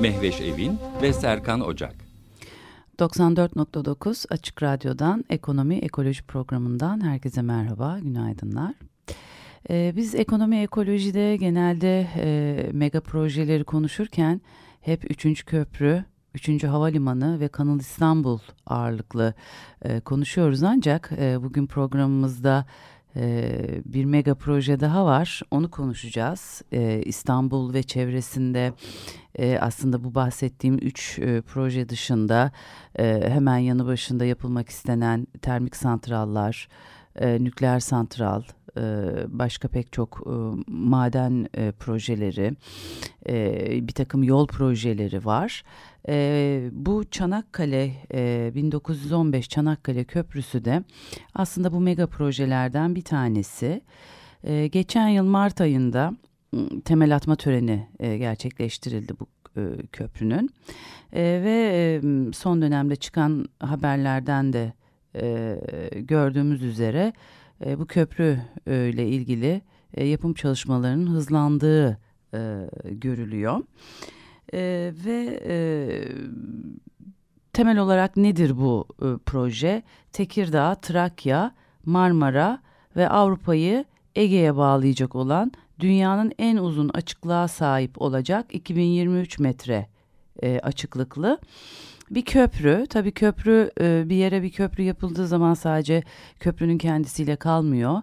Mehveş Evin ve Serkan Ocak. 94.9 Açık Radyo'dan Ekonomi Ekoloji programından herkese merhaba, günaydınlar. Ee, biz ekonomi ekolojide genelde e, mega projeleri konuşurken hep 3. köprü, 3. havalimanı ve Kanal İstanbul ağırlıklı e, konuşuyoruz ancak e, bugün programımızda e, bir mega proje daha var. Onu konuşacağız. E, İstanbul ve çevresinde e, aslında bu bahsettiğim üç e, proje dışında e, hemen yanı başında yapılmak istenen termik santrallar, e, nükleer santral, e, başka pek çok e, maden e, projeleri, bir takım yol projeleri var. Bu Çanakkale 1915 Çanakkale Köprüsü de aslında bu mega projelerden bir tanesi. Geçen yıl Mart ayında temel atma töreni gerçekleştirildi bu köprünün ve son dönemde çıkan haberlerden de gördüğümüz üzere e, bu köprü e, ile ilgili e, yapım çalışmalarının hızlandığı e, görülüyor. E, ve e, temel olarak nedir bu e, proje? Tekirdağ, Trakya, Marmara ve Avrupa'yı Ege'ye bağlayacak olan dünyanın en uzun açıklığa sahip olacak 2023 metre e, açıklıklı bir köprü. Tabii köprü e, bir yere bir köprü yapıldığı zaman sadece köprünün kendisiyle kalmıyor.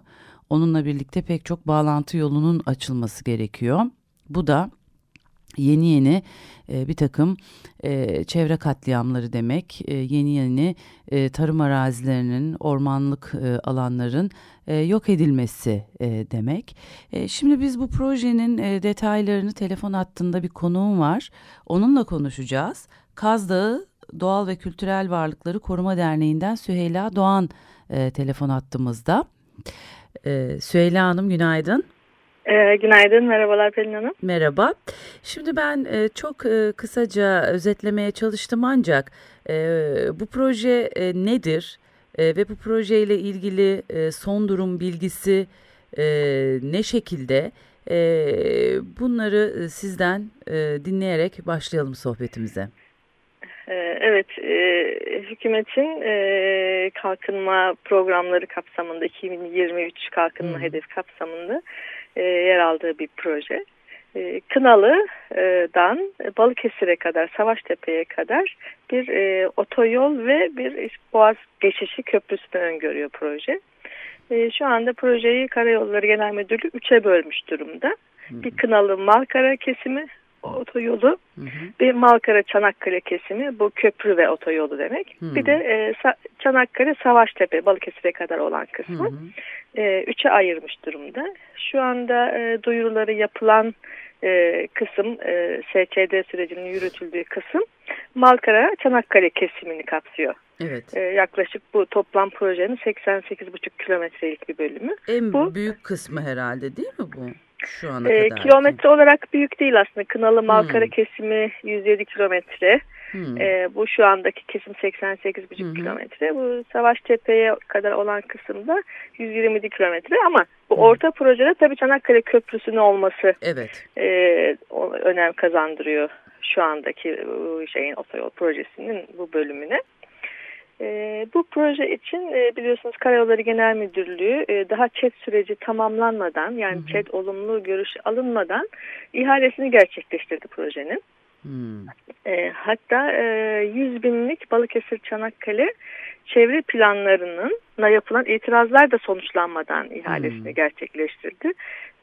Onunla birlikte pek çok bağlantı yolunun açılması gerekiyor. Bu da yeni yeni e, bir takım e, çevre katliamları demek. Yeni yeni tarım arazilerinin, ormanlık alanların yok edilmesi demek. Şimdi biz bu projenin detaylarını telefon hattında bir konuğum var. Onunla konuşacağız. Kaz Dağı Doğal ve Kültürel Varlıkları Koruma Derneği'nden Süheyla Doğan e, telefon attığımızda. E, Süheyla Hanım günaydın. E, günaydın, merhabalar Pelin Hanım. Merhaba. Şimdi ben e, çok e, kısaca özetlemeye çalıştım ancak e, bu proje e, nedir e, ve bu projeyle ilgili e, son durum bilgisi e, ne şekilde? E, bunları sizden e, dinleyerek başlayalım sohbetimize. Ee, evet, e, hükümetin e, kalkınma programları kapsamında 2023 kalkınma hmm. hedef kapsamında e, yer aldığı bir proje. Kınalı'dan Balıkesir'e kadar, Savaştepe'ye kadar bir e, otoyol ve bir boğaz geçişi köprüsünü öngörüyor proje. E, şu anda projeyi Karayolları Genel Müdürlüğü 3'e bölmüş durumda. Bir Kınalı Malkara kesimi, otoyolu hı hı. bir Malkara Çanakkale kesimi bu köprü ve otoyolu demek. Hı. Bir de e, Çanakkale Savaştepe Balıkesir'e kadar olan kısmı hı hı. E, üçe ayırmış durumda. Şu anda e, duyuruları yapılan e, kısım e, SÇD sürecinin yürütüldüğü kısım Malkara Çanakkale kesimini kapsıyor. Evet. E, yaklaşık bu toplam projenin 88,5 kilometrelik bir bölümü. En bu, büyük kısmı herhalde değil mi bu? Şu ana e, kadar? Kilometre olarak büyük değil aslında. Kınalı Malkara hmm. kesimi 107 kilometre. Hmm. E, bu şu andaki kesim 88,5 hmm. kilometre. Bu Savaştepe'ye kadar olan kısımda 127 kilometre ama bu hmm. orta projede tabii Çanakkale Köprüsü'nün olması evet. e, önem kazandırıyor şu andaki bu şeyin otoyol projesinin bu bölümüne. E, bu proje için e, biliyorsunuz Karayolları Genel Müdürlüğü e, daha ÇED süreci tamamlanmadan yani. ÇED olumlu görüş alınmadan ihalesini gerçekleştirdi projenin. Hmm. E, hatta e, 100 binlik Balıkesir Çanakkale çevre planlarının na yapılan itirazlar da sonuçlanmadan ihalesini hmm. gerçekleştirdi.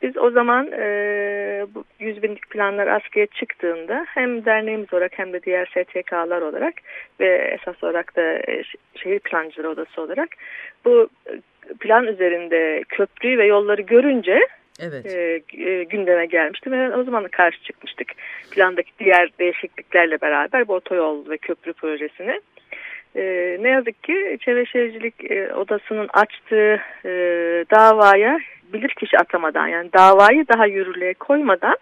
Biz o zaman e, bu 100 binlik planlar askıya çıktığında hem derneğimiz olarak hem de diğer STK'lar olarak ve esas olarak da e, şehir plancıları odası olarak bu plan üzerinde köprüyü ve yolları görünce evet. e, e, gündeme gelmişti ve o zaman karşı çıkmıştık. Plandaki diğer değişikliklerle beraber bu otoyol ve köprü projesini. E, ne yazık ki Çevre Şehircilik e, Odası'nın açtığı e, davaya bilirkişi atamadan yani davayı daha yürürlüğe koymadan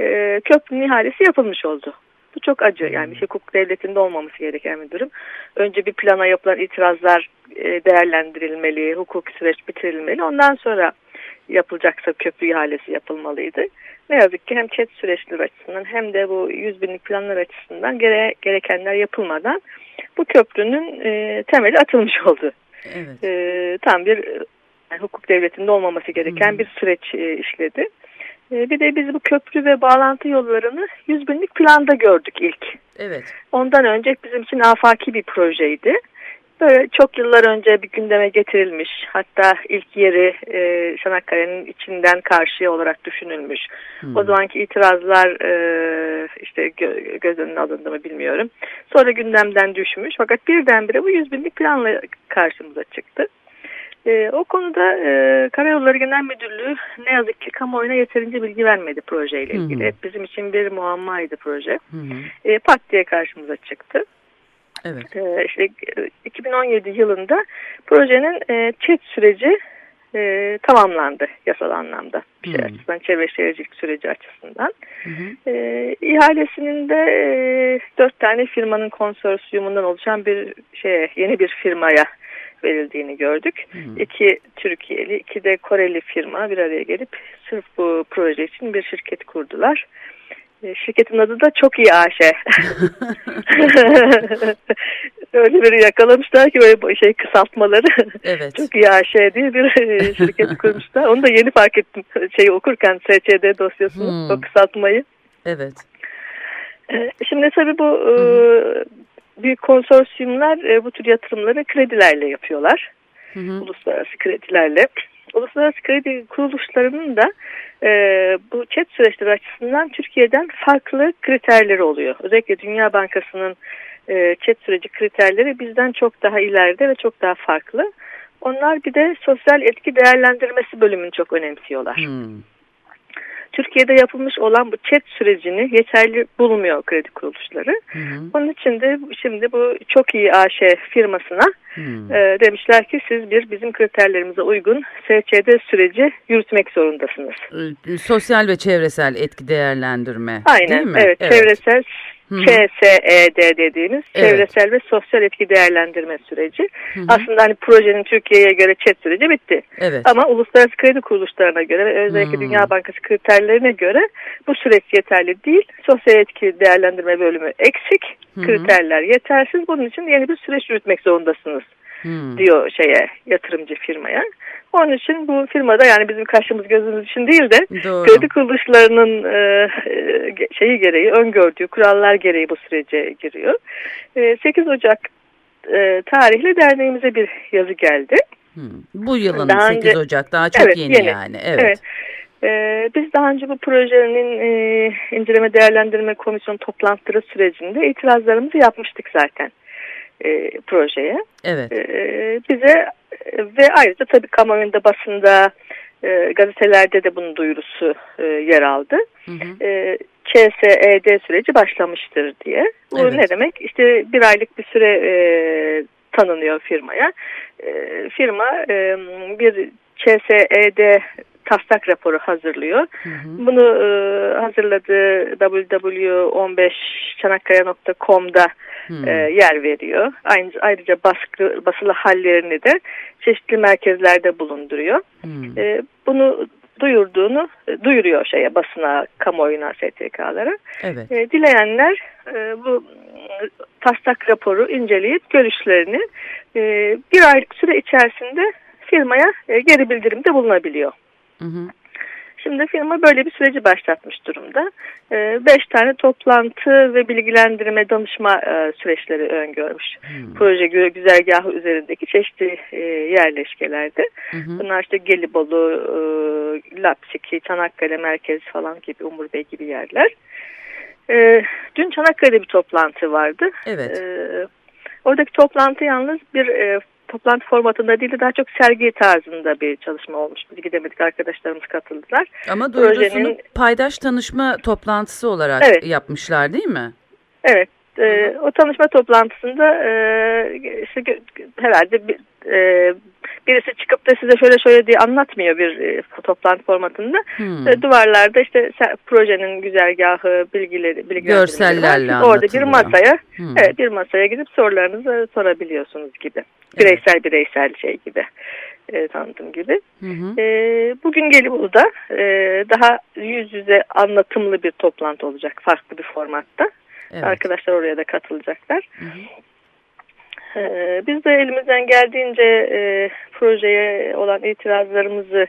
e, köprünün ihalesi yapılmış oldu. Bu çok acı. Yani bir hukuk devletinde olmaması gereken bir durum. Önce bir plana yapılan itirazlar e, değerlendirilmeli, hukuk süreç bitirilmeli. Ondan sonra yapılacaksa köprü ihalesi yapılmalıydı. Ne yazık ki hem çet süreçleri açısından hem de bu 100 binlik planlar açısından gere, gerekenler yapılmadan bu köprünün e, temeli atılmış oldu. Evet. E, tam bir yani hukuk devletinde olmaması gereken hmm. bir süreç e, işledi. E, bir de biz bu köprü ve bağlantı yollarını 100 binlik planda gördük ilk. Evet. Ondan önce bizim için afaki bir projeydi. Böyle çok yıllar önce bir gündeme getirilmiş. Hatta ilk yeri e, Çanakkale'nin içinden karşıya olarak düşünülmüş. Hmm. O zamanki itirazlar e, işte gö göz önüne alındı mı bilmiyorum. Sonra gündemden düşmüş. Fakat birdenbire bu 100 binlik planla karşımıza çıktı. E, o konuda e, Karayolları Genel Müdürlüğü ne yazık ki kamuoyuna yeterince bilgi vermedi projeyle ilgili. Hı hı. Bizim için bir muammaydı proje. Hı hı. E, pat diye karşımıza çıktı. Evet. E, işte 2017 yılında projenin e, çet süreci e, tamamlandı yasal anlamda. Bir şey hmm. açısından, çevre şehircilik süreci açısından. Hmm. E, ihalesinin de e, dört tane firmanın konsorsiyumundan oluşan bir şey yeni bir firmaya verildiğini gördük. Hmm. İki Türkiye'li, iki de Koreli firma bir araya gelip sırf bu proje için bir şirket kurdular. E, şirketin adı da Çok iyi AŞ. Öyle bir yakalamışlar ki böyle şey kısaltmaları. Evet. Çok iyi AŞ diye bir e, şirket kurmuşlar. Onu da yeni fark ettim şeyi okurken SCD dosyasını hmm. o kısaltmayı. Evet. E, şimdi tabii bu hmm büyük konsorsiyumlar e, bu tür yatırımları kredilerle yapıyorlar. Hı hı. Uluslararası kredilerle. Uluslararası kredi kuruluşlarının da e, bu chat süreçleri açısından Türkiye'den farklı kriterleri oluyor. Özellikle Dünya Bankası'nın e, chat süreci kriterleri bizden çok daha ileride ve çok daha farklı. Onlar bir de sosyal etki değerlendirmesi bölümünü çok önemsiyorlar. Hmm. Türkiye'de yapılmış olan bu chat sürecini yeterli bulmuyor kredi kuruluşları. Hı hı. Onun için de şimdi bu çok iyi AŞ firmasına hı. e, demişler ki siz bir bizim kriterlerimize uygun SCD süreci yürütmek zorundasınız. Sosyal ve çevresel etki değerlendirme Aynen, değil mi? Evet, evet. çevresel CSED dediğimiz evet. çevresel ve sosyal etki değerlendirme süreci. Hı hı. Aslında hani projenin Türkiye'ye göre ÇED süreci bitti. Evet. Ama uluslararası kredi kuruluşlarına göre ve özellikle hı. Dünya Bankası kriterlerine göre bu süreç yeterli değil. Sosyal etki değerlendirme bölümü eksik. Hı hı. Kriterler yetersiz. Bunun için yeni bir süreç yürütmek zorundasınız. Hmm. diyor şeye yatırımcı firmaya. Onun için bu firmada yani bizim kaşımız gözümüz için değil de Doğru. kredi kuruluşlarının e, e, şeyi gereği öngördüğü kurallar gereği bu sürece giriyor. E, 8 Ocak e, tarihli derneğimize bir yazı geldi. Hmm. Bu yılın daha 8 önce, Ocak daha çok evet, yeni, yeni yani. Evet. evet. Ee, biz daha önce bu projenin e, inceleme değerlendirme komisyonu toplantıları sürecinde itirazlarımızı yapmıştık zaten e, projeye. Evet. E, bize ve ayrıca tabii kamuoyunda basında e, gazetelerde de bunun duyurusu e, yer aldı. Hı hı. E, ÇSED süreci başlamıştır diye. Bu evet. ne demek? İşte bir aylık bir süre e, tanınıyor firmaya. E, firma e, bir ÇSED taslak raporu hazırlıyor. Hı hı. Bunu e, hazırladığı www.15çanakkaya.com'da e, yer veriyor. Aynı, ayrıca baskı, basılı hallerini de çeşitli merkezlerde bulunduruyor. Hmm. E, bunu duyurduğunu e, duyuruyor şeye basına, kamuoyuna, STK'lara. Evet. E, dileyenler e, bu taslak raporu inceleyip görüşlerini e, bir aylık süre içerisinde firmaya e, geri bildirimde bulunabiliyor. Hı hı. Şimdi firma böyle bir süreci başlatmış durumda. Ee, beş tane toplantı ve bilgilendirme danışma e, süreçleri öngörmüş. Hmm. Proje güzergahı üzerindeki çeşitli e, yerleşkelerde. Hmm. Bunlar işte Gelibolu, e, Lapsiki, Çanakkale Merkez falan gibi, Umur Bey gibi yerler. E, dün Çanakkale'de bir toplantı vardı. Evet. E, oradaki toplantı yalnız bir toplantı formatında değil de daha çok sergi tarzında bir çalışma olmuştu. Gidemedik arkadaşlarımız katıldılar. Ama duyurusunu Projenin... paydaş tanışma toplantısı olarak evet. yapmışlar değil mi? Evet. E, o tanışma toplantısında e, işte, herhalde bir, e, birisi çıkıp da size şöyle şöyle diye anlatmıyor bir e, toplantı formatında. Hmm. E, duvarlarda işte projenin güzergahı, bilgileri, bilgileri görsellerle Orada bir masaya, hmm. evet, bir masaya gidip sorularınızı sorabiliyorsunuz gibi. Bireysel evet. bireysel şey gibi. E, tanıtım gibi. Hı hı. E, bugün Gelibolu'da e, daha yüz yüze anlatımlı bir toplantı olacak farklı bir formatta. Evet. Arkadaşlar oraya da katılacaklar. Hı hı. Ee, biz de elimizden geldiğince e, projeye olan itirazlarımızı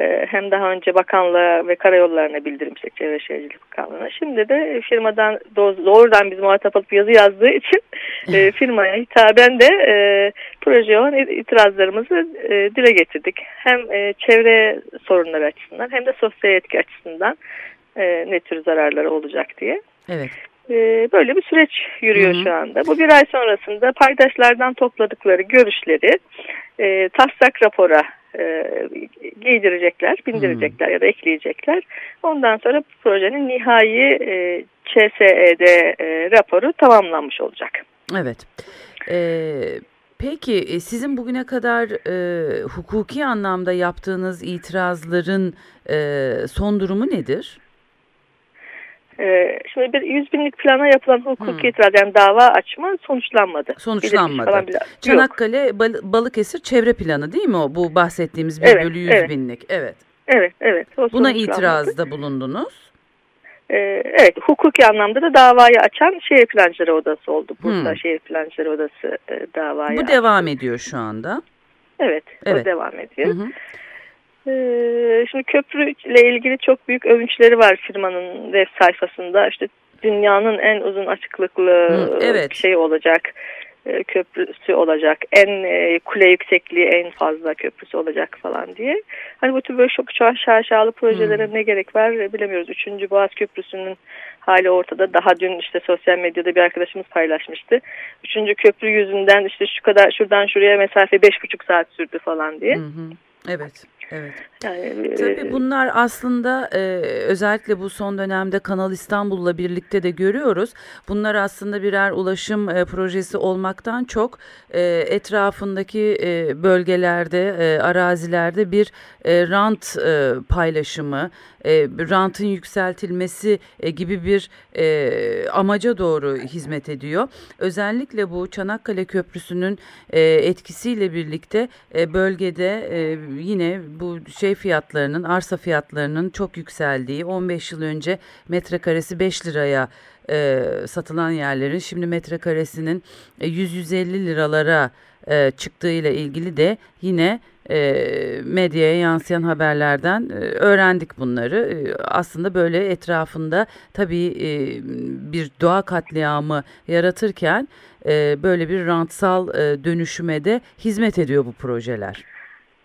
e, hem daha önce bakanlığa ve karayollarına bildirmiştik Çevre Şehircilik Bakanlığı'na. Şimdi de firmadan doğrudan biz muhatap alıp yazı yazdığı için e, firmaya hitaben de e, projeye olan itirazlarımızı e, dile getirdik. Hem e, çevre sorunları açısından hem de sosyal etki açısından e, ne tür zararları olacak diye. Evet. Ee, böyle bir süreç yürüyor Hı -hı. şu anda. Bu bir ay sonrasında paydaşlardan topladıkları görüşleri e, taslak rapora e, giydirecekler, bindirecekler -hı. ya da ekleyecekler. Ondan sonra projenin nihai e, ÇSED e, raporu tamamlanmış olacak. Evet. Ee, peki e, sizin bugüne kadar e, hukuki anlamda yaptığınız itirazların e, son durumu nedir? Ee, şimdi bir 100 binlik plana yapılan hukuki hmm. itiraz yani dava açma sonuçlanmadı. Sonuçlanmadı. Çanakkale Bal Balıkesir çevre planı değil mi o bu bahsettiğimiz 1 evet, bölü 100 evet. binlik? Evet. Evet, evet. Buna itirazda bulundunuz. Ee, evet, hukuki anlamda da davayı açan şehir plancıları odası oldu. Burada hmm. şehir plancıları odası e, davayı Bu açtı. devam ediyor şu anda. Evet, evet. o devam ediyor. Hı hı. Ee, şimdi köprüyle ilgili çok büyük övünçleri var firmanın web sayfasında. İşte dünyanın en uzun açıklıklı Hı, evet. şey olacak e, köprüsü olacak. En e, kule yüksekliği en fazla köprüsü olacak falan diye. Hani bu tür böyle çok şaşalı projelere hmm. ne gerek var bilemiyoruz. Üçüncü Boğaz Köprüsü'nün hali ortada. Daha dün işte sosyal medyada bir arkadaşımız paylaşmıştı. Üçüncü köprü yüzünden işte şu kadar şuradan şuraya mesafe beş buçuk saat sürdü falan diye. Hı Evet. Evet. Yani, Tabii e, bunlar aslında e, özellikle bu son dönemde Kanal İstanbul'la birlikte de görüyoruz. Bunlar aslında birer ulaşım e, projesi olmaktan çok e, etrafındaki e, bölgelerde, e, arazilerde bir e, rant e, paylaşımı, e, rantın yükseltilmesi e, gibi bir e, amaca doğru hizmet ediyor. Özellikle bu Çanakkale Köprüsü'nün e, etkisiyle birlikte e, bölgede e, yine bu şey fiyatlarının, arsa fiyatlarının çok yükseldiği 15 yıl önce metrekaresi 5 liraya e, satılan yerlerin şimdi metrekaresinin 100-150 e, liralara e, çıktığı ile ilgili de yine e, medyaya yansıyan haberlerden e, öğrendik bunları. E, aslında böyle etrafında tabii e, bir doğa katliamı yaratırken e, böyle bir rantsal e, dönüşüme de hizmet ediyor bu projeler.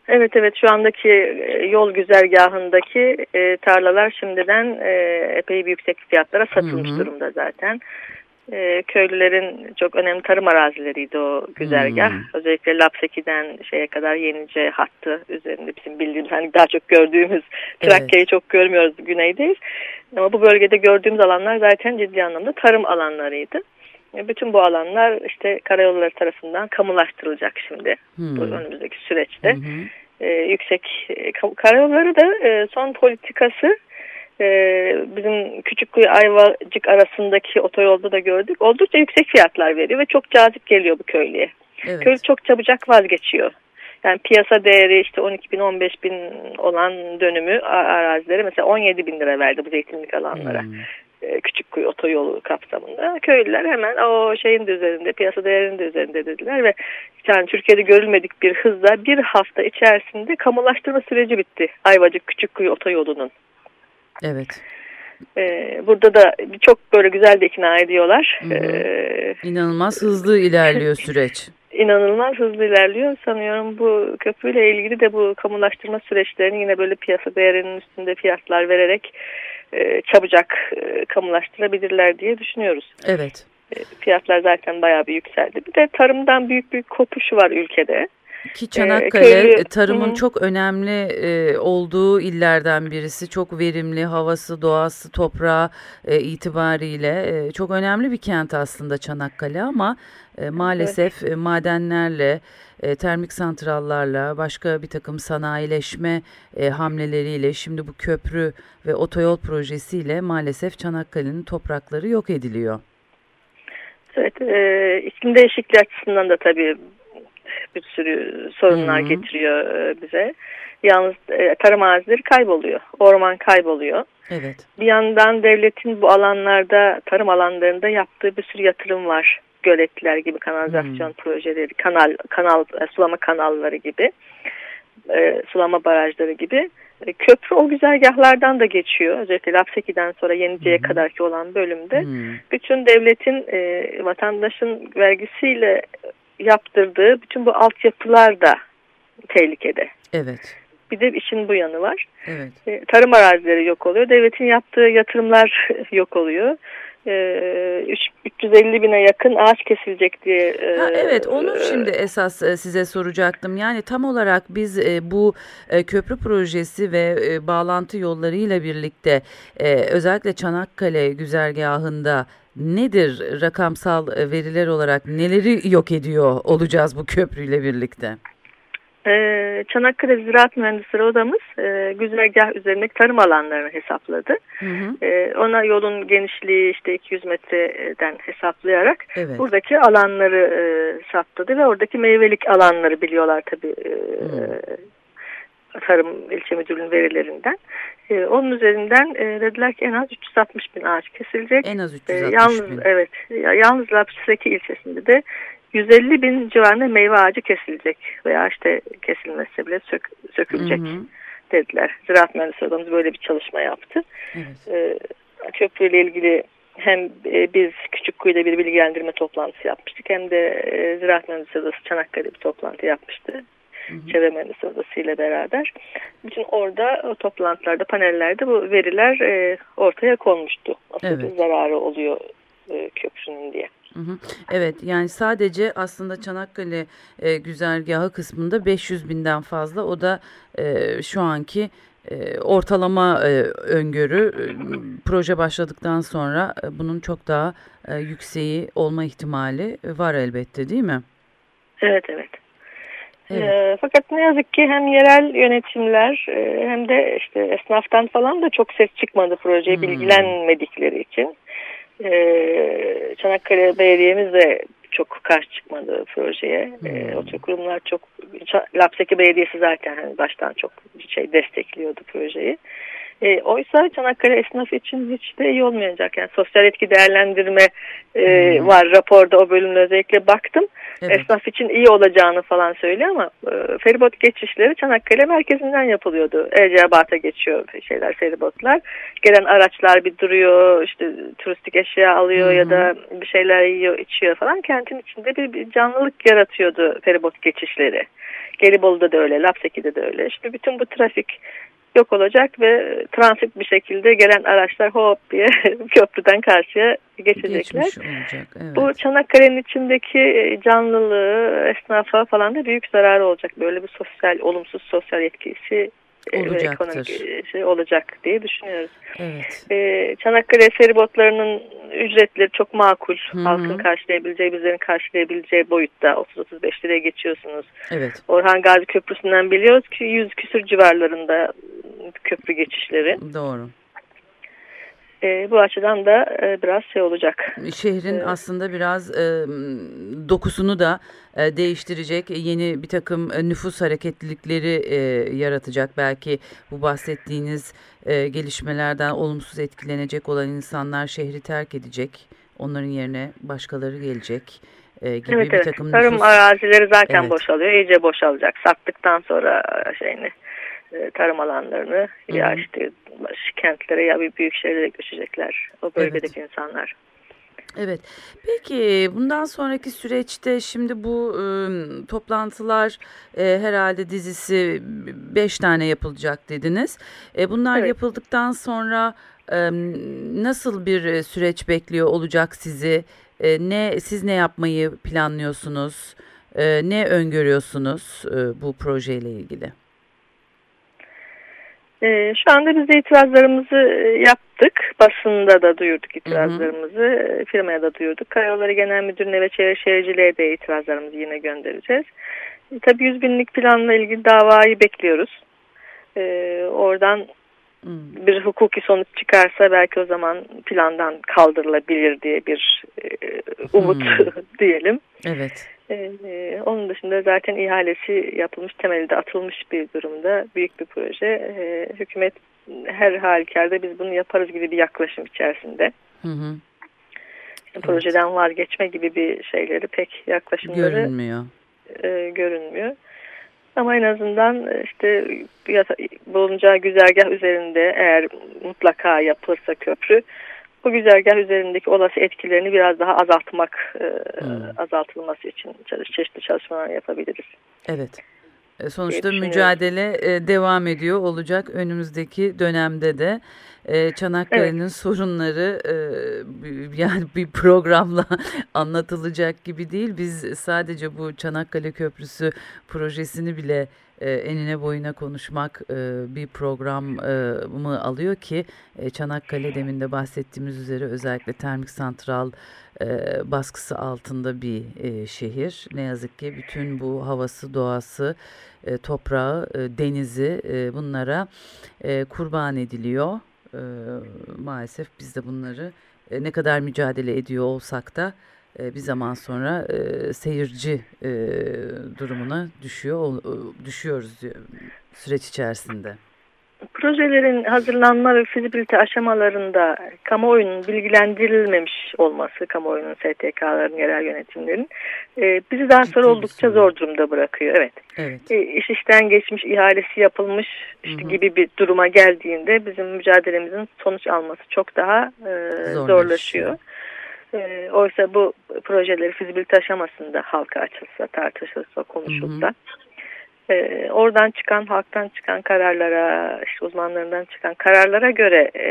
Evet evet şu andaki e, yol güzergahındaki e, tarlalar şimdiden e, epey yüksek fiyatlara satılmış hı hı. durumda zaten. E, köylülerin çok önemli tarım arazileriydi o güzergah. Hmm. Özellikle Lapseki'den şeye kadar Yenice hattı üzerinde bizim bildiğimiz hani daha çok gördüğümüz Trakya'yı evet. çok görmüyoruz güneydeyiz. Ama bu bölgede gördüğümüz alanlar zaten ciddi anlamda tarım alanlarıydı. E, bütün bu alanlar işte karayolları tarafından kamulaştırılacak şimdi hmm. bu önümüzdeki süreçte. Hmm. Ee, yüksek e, karayolları da e, son politikası e, bizim Küçükkuyu Ayvacık arasındaki otoyolda da gördük. Oldukça yüksek fiyatlar veriyor ve çok cazip geliyor bu köylüye. Evet. Köylü çok çabucak vazgeçiyor. Yani piyasa değeri işte 12 bin 15 bin olan dönümü arazileri mesela 17 bin lira verdi bu zeytinlik alanlara. Hmm. E, küçük kuyu otoyolu kapsamında köylüler hemen o şeyin de üzerinde piyasa değerinin de üzerinde dediler ve yani Türkiye'de görülmedik bir hızla bir hafta içerisinde kamulaştırma süreci bitti Ayvacık küçük kuyu otoyolunun. Evet. Ee, burada da çok böyle güzel de ikna ediyorlar. Hı hı. Ee, İnanılmaz hızlı ilerliyor süreç. İnanılmaz hızlı ilerliyor. Sanıyorum bu köprüyle ilgili de bu kamulaştırma süreçlerini yine böyle piyasa değerinin üstünde fiyatlar vererek e, çabucak e, kamulaştırabilirler diye düşünüyoruz. Evet. fiyatlar zaten bayağı bir yükseldi. Bir de tarımdan büyük bir kopuş var ülkede. Ki Çanakkale ee, tarımın hı. çok önemli e, olduğu illerden birisi. Çok verimli havası, doğası, toprağı e, itibariyle e, çok önemli bir kent aslında Çanakkale ama e, maalesef evet. e, madenlerle, e, termik santrallarla, başka bir takım sanayileşme e, hamleleriyle şimdi bu köprü ve otoyol projesiyle maalesef Çanakkale'nin toprakları yok ediliyor. Evet, e, iklim değişikliği açısından da tabii bir sürü sorunlar Hı -hı. getiriyor e, bize. Yalnız e, tarım arazileri kayboluyor, orman kayboluyor. Evet. Bir yandan devletin bu alanlarda, tarım alanlarında yaptığı bir sürü yatırım var. Göletler gibi, kanalizasyon hmm. projeleri, kanal, kanal, sulama kanalları gibi, e, sulama barajları gibi. E, köprü o güzergahlardan da geçiyor. Özellikle Lapseki'den sonra Yenice'ye hmm. kadarki olan bölümde. Hmm. Bütün devletin e, vatandaşın vergisiyle yaptırdığı bütün bu altyapılar da tehlikede. Evet. Bir de işin bu yanı var. Evet. E, tarım arazileri yok oluyor. Devletin yaptığı yatırımlar yok oluyor. 350 e, bine yakın ağaç kesilecek diye. E, ha, evet onu şimdi esas size soracaktım. Yani tam olarak biz bu köprü projesi ve bağlantı yollarıyla birlikte özellikle Çanakkale güzergahında nedir rakamsal e, veriler olarak neleri yok ediyor olacağız bu köprüyle birlikte? Ee, Çanakkale Ziraat Mühendisleri Odamız e, güzergah üzerindeki tarım alanlarını hesapladı. Hı hı. E, ona yolun genişliği işte 200 metreden hesaplayarak evet. buradaki alanları e, saptadı ve oradaki meyvelik alanları biliyorlar tabii e, Tarım İlçe Müdürlüğü'nün verilerinden. E, onun üzerinden e, dediler ki en az 360 bin ağaç kesilecek. En az 360 e, yalnız, bin. Evet. Yalnız Lapseki ilçesinde de 150 bin civarında meyve ağacı kesilecek veya işte kesilmezse bile sök, sökülecek hı hı. dediler. Ziraat Mühendisleri Odamız böyle bir çalışma yaptı. Evet. E, köprüyle ilgili hem e, biz Küçükkuyu'da bir bilgilendirme toplantısı yapmıştık hem de e, Ziraat Mühendisleri Odası Çanakkale'de bir toplantı yapmıştı. Hı Çevre Mühendisi Odası ile beraber. Bütün orada o toplantılarda, panellerde bu veriler e, ortaya konmuştu. Nasıl evet. zararı oluyor e, köprünün diye. Evet yani sadece aslında Çanakkale e, güzergahı kısmında 500 binden fazla o da e, şu anki e, ortalama e, öngörü e, proje başladıktan sonra e, bunun çok daha e, yükseği olma ihtimali var elbette değil mi? Evet evet. Evet. E, fakat ne yazık ki hem yerel yönetimler e, hem de işte esnaftan falan da çok ses çıkmadı projeye hmm. bilgilenmedikleri için. E, Çanakkale Belediye'miz de çok karşı çıkmadı projeye. Hmm. E, o kurumlar çok Lapseki Belediyesi zaten hani baştan çok şey destekliyordu projeyi. E, oysa Çanakkale esnaf için hiç de iyi olmayacak. Yani sosyal etki değerlendirme e, hmm. var raporda o bölümde özellikle baktım. Evet. Esnaf için iyi olacağını falan söylüyor ama e, feribot geçişleri Çanakkale merkezinden yapılıyordu. Eceabat'a geçiyor şeyler feribotlar. Gelen araçlar bir duruyor işte turistik eşya alıyor hmm. ya da bir şeyler yiyor içiyor falan. Kentin içinde bir, bir canlılık yaratıyordu feribot geçişleri. Gelibolu'da da öyle, Lapseki'de de öyle. Şimdi bütün bu trafik yok olacak ve transit bir şekilde gelen araçlar hop diye köprüden karşıya geçecekler. olacak, evet. Bu Çanakkale'nin içindeki canlılığı, esnafa falan da büyük zararı olacak. Böyle bir sosyal, olumsuz sosyal etkisi e, olacaktır. şey olacak diye düşünüyoruz. Evet. Ee, Çanakkale feribotlarının ücretleri çok makul. Hı -hı. Halkın karşılayabileceği, bizlerin karşılayabileceği boyutta 30-35 liraya geçiyorsunuz. Evet. Orhan Gazi Köprüsü'nden biliyoruz ki 100 küsür civarlarında köprü geçişleri. Doğru. E, bu açıdan da e, biraz şey olacak. Şehrin ee, aslında biraz e, dokusunu da e, değiştirecek yeni bir takım e, nüfus hareketlilikleri e, yaratacak. Belki bu bahsettiğiniz e, gelişmelerden olumsuz etkilenecek olan insanlar şehri terk edecek. Onların yerine başkaları gelecek. E, gibi evet, bir takım evet. Tarım nüfus... arazileri zaten evet. boşalıyor. İyice boşalacak. Sattıktan sonra şeyini e, tarım alanlarını Hı -hı. ya işte kentlere ya bir büyük şehirlere göçecekler o bölgedeki evet. insanlar. Evet. Peki bundan sonraki süreçte şimdi bu e, toplantılar e, herhalde dizisi beş tane yapılacak dediniz. E, bunlar evet. yapıldıktan sonra e, nasıl bir süreç bekliyor olacak sizi? e, ne siz ne yapmayı planlıyorsunuz? E, ne öngörüyorsunuz e, bu projeyle ilgili? E, şu anda biz de itirazlarımızı e, yaptık. Basında da duyurduk itirazlarımızı. Hı hı. Firmaya da duyurduk. Karayolları Genel Müdürlüğü'ne ve Çevre Şehirciliğe de itirazlarımızı yine göndereceğiz. E, tabii 100 binlik planla ilgili davayı bekliyoruz. E, oradan Hmm. bir hukuki sonuç çıkarsa belki o zaman plandan kaldırılabilir diye bir e, umut hmm. diyelim. Evet. E, e, onun dışında zaten ihalesi yapılmış, temeli de atılmış bir durumda. Büyük bir proje. E, hükümet her halükarda biz bunu yaparız gibi bir yaklaşım içerisinde. Hı hı. Evet. Projeden vazgeçme gibi bir şeyleri pek yaklaşımları görünmüyor. E, görünmüyor. Ama en azından işte bulunacağı güzergah üzerinde eğer mutlaka yapılırsa köprü bu güzergah üzerindeki olası etkilerini biraz daha azaltmak, e, hmm. azaltılması için çalış, çeşitli çalışmalar yapabiliriz. Evet. E, sonuçta mücadele devam ediyor olacak önümüzdeki dönemde de. Çanakkale'nin evet. sorunları yani bir programla anlatılacak gibi değil. Biz sadece bu Çanakkale Köprüsü projesini bile enine boyuna konuşmak bir program mı alıyor ki Çanakkale demin de bahsettiğimiz üzere özellikle termik santral baskısı altında bir şehir. Ne yazık ki bütün bu havası, doğası, toprağı, denizi bunlara kurban ediliyor e, maalesef biz de bunları e, ne kadar mücadele ediyor olsak da e, bir zaman sonra e, seyirci e, durumuna düşüyor o, düşüyoruz süreç içerisinde. Projelerin hazırlanma ve fizibilite aşamalarında kamuoyunun bilgilendirilmemiş olması, kamuoyunun STK'ların, yerel yönetimlerin e, bizi daha sonra oldukça zor durumda bırakıyor. Evet. evet. E, iş işten geçmiş, ihalesi yapılmış işte Hı -hı. gibi bir duruma geldiğinde bizim mücadelemizin sonuç alması çok daha e, zorlaşıyor. E, oysa bu projeleri fizibilite aşamasında halka açılsa, tartışılsa, konuşulsa... Hı -hı e, oradan çıkan, halktan çıkan kararlara, işte uzmanlarından çıkan kararlara göre e,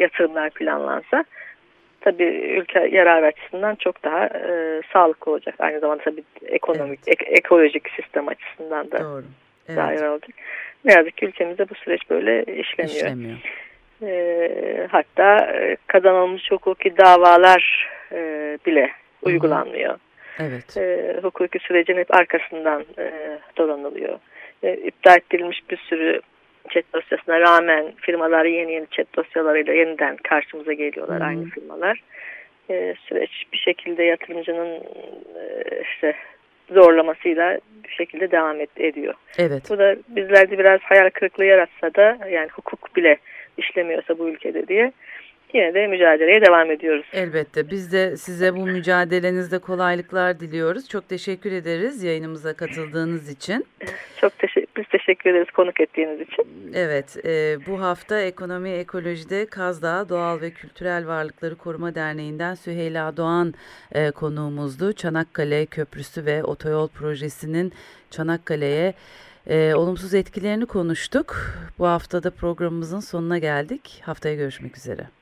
yatırımlar planlansa tabii ülke yarar açısından çok daha e, sağlıklı olacak. Aynı zamanda tabii ekonomik, evet. ek, ekolojik sistem açısından da Doğru. Evet. daha yarar olacak. Ne yazık ki ülkemizde bu süreç böyle işlemiyor. işlemiyor. E, hatta kazanılmış hukuki davalar e, bile Hı -hı. Evet. E, hukuki sürecin hep arkasından e, dolanılıyor. E, iptal edilmiş bir sürü chat dosyasına rağmen firmalar yeni yeni chat dosyalarıyla yeniden karşımıza geliyorlar Hı -hı. aynı firmalar. E, süreç bir şekilde yatırımcının e, işte zorlamasıyla bir şekilde devam et, ediyor. Evet. Bu da bizlerde biraz hayal kırıklığı yaratsa da yani hukuk bile işlemiyorsa bu ülkede diye yine de mücadeleye devam ediyoruz. Elbette. Biz de size bu mücadelenizde kolaylıklar diliyoruz. Çok teşekkür ederiz yayınımıza katıldığınız için. Çok teşekkür, biz teşekkür ederiz konuk ettiğiniz için. Evet. E, bu hafta Ekonomi Ekolojide Kazdağ Doğal ve Kültürel Varlıkları Koruma Derneği'nden Süheyla Doğan e, konuğumuzdu. Çanakkale Köprüsü ve Otoyol Projesi'nin Çanakkale'ye e, olumsuz etkilerini konuştuk. Bu haftada programımızın sonuna geldik. Haftaya görüşmek üzere.